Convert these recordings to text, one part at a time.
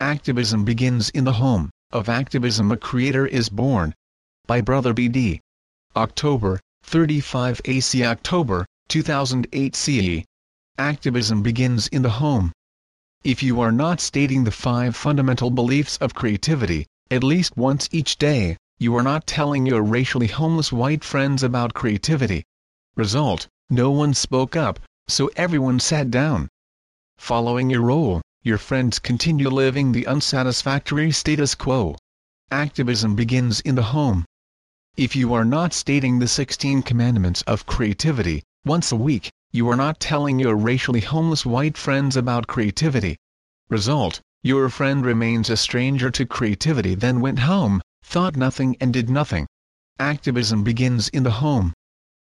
Activism begins in the home, of activism a creator is born. By Brother B.D. October, 35 AC October, 2008 CE. Activism begins in the home. If you are not stating the five fundamental beliefs of creativity, at least once each day, you are not telling your racially homeless white friends about creativity. Result, no one spoke up, so everyone sat down. Following your role, your friends continue living the unsatisfactory status quo. Activism begins in the home. If you are not stating the 16 commandments of creativity, once a week, you are not telling your racially homeless white friends about creativity. Result, your friend remains a stranger to creativity then went home, thought nothing and did nothing. Activism begins in the home.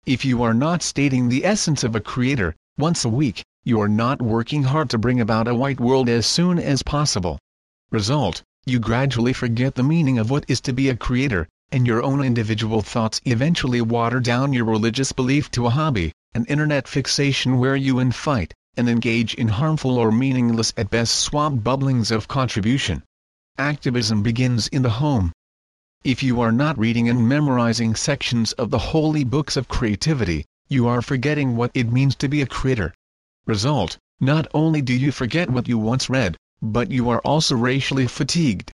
If you are not stating the essence of a creator, once a week, you are not working hard to bring about a white world as soon as possible. Result, you gradually forget the meaning of what is to be a creator, and your own individual thoughts eventually water down your religious belief to a hobby, an internet fixation where you infight, and engage in harmful or meaningless at best swamp bubblings of contribution. Activism begins in the home. If you are not reading and memorizing sections of the holy books of creativity, you are forgetting what it means to be a creator. Result, not only do you forget what you once read, but you are also racially fatigued.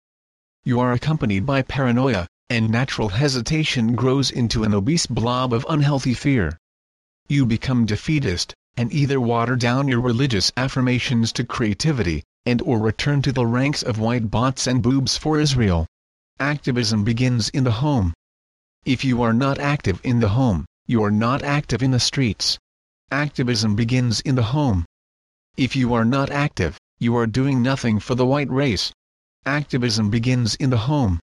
You are accompanied by paranoia, and natural hesitation grows into an obese blob of unhealthy fear. You become defeatist, and either water down your religious affirmations to creativity, and or return to the ranks of white bots and boobs for Israel. Activism begins in the home. If you are not active in the home, you are not active in the streets. Activism begins in the home. If you are not active, you are doing nothing for the white race. Activism begins in the home.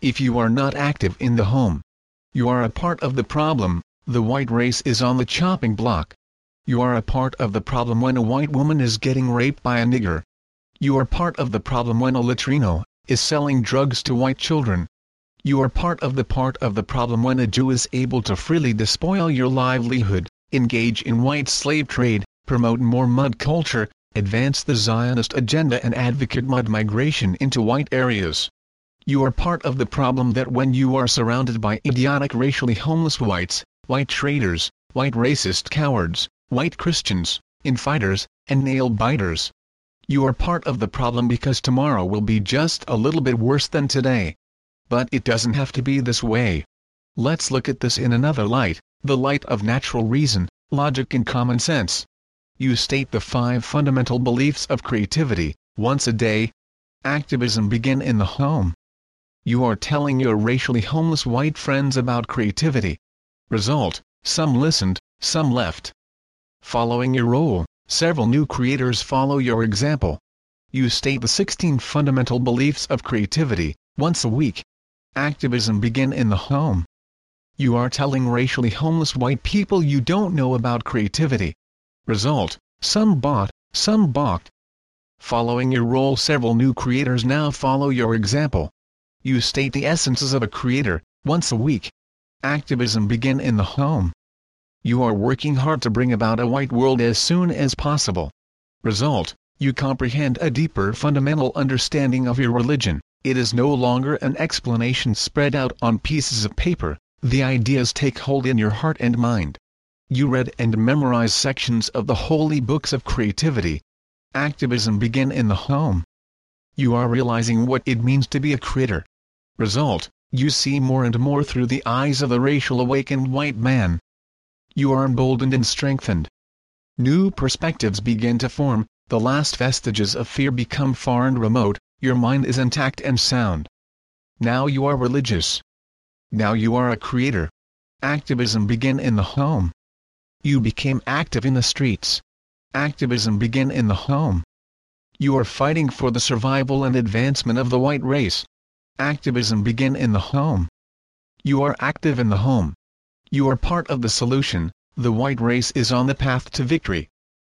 If you are not active in the home, you are a part of the problem, the white race is on the chopping block. You are a part of the problem when a white woman is getting raped by a nigger. You are part of the problem when a Latrino is selling drugs to white children. You are part of the part of the problem when a Jew is able to freely despoil your livelihood, engage in white slave trade, promote more mud culture, advance the Zionist agenda and advocate mud migration into white areas. You are part of the problem that when you are surrounded by idiotic racially homeless whites, white traitors, white racist cowards, white Christians, infighters, and nail-biters, you are part of the problem because tomorrow will be just a little bit worse than today. But it doesn't have to be this way. Let's look at this in another light, the light of natural reason, logic and common sense. You state the five fundamental beliefs of creativity, once a day. Activism begin in the home. You are telling your racially homeless white friends about creativity. Result, some listened, some left. Following your role, Several new creators follow your example. You state the 16 fundamental beliefs of creativity, once a week. Activism begin in the home. You are telling racially homeless white people you don't know about creativity. Result, some bought, some balked. Following your role several new creators now follow your example. You state the essences of a creator, once a week. Activism begin in the home. You are working hard to bring about a white world as soon as possible. Result, you comprehend a deeper fundamental understanding of your religion. It is no longer an explanation spread out on pieces of paper, the ideas take hold in your heart and mind. You read and memorize sections of the holy books of creativity. Activism begin in the home. You are realizing what it means to be a creator. Result, you see more and more through the eyes of the racial awakened white man you are emboldened and strengthened. New perspectives begin to form, the last vestiges of fear become far and remote, your mind is intact and sound. Now you are religious. Now you are a creator. Activism begin in the home. You became active in the streets. Activism begin in the home. You are fighting for the survival and advancement of the white race. Activism begin in the home. You are active in the home. You are part of the solution, the white race is on the path to victory.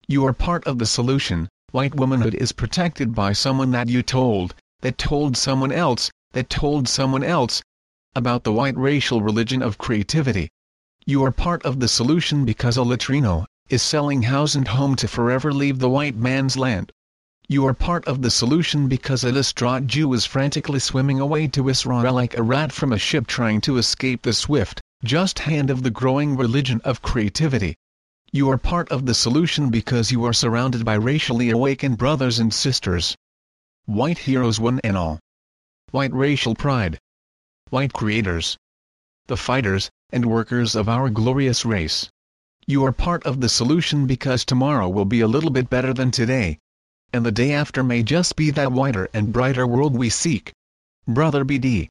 You are part of the solution, white womanhood is protected by someone that you told, that told someone else, that told someone else, about the white racial religion of creativity. You are part of the solution because a latrino is selling house and home to forever leave the white man's land. You are part of the solution because a distraught Jew is frantically swimming away to Israel like a rat from a ship trying to escape the swift, just hand of the growing religion of creativity. You are part of the solution because you are surrounded by racially awakened brothers and sisters. White heroes one and all. White racial pride. White creators. The fighters, and workers of our glorious race. You are part of the solution because tomorrow will be a little bit better than today. And the day after may just be that wider and brighter world we seek. Brother BD